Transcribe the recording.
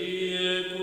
Sfântului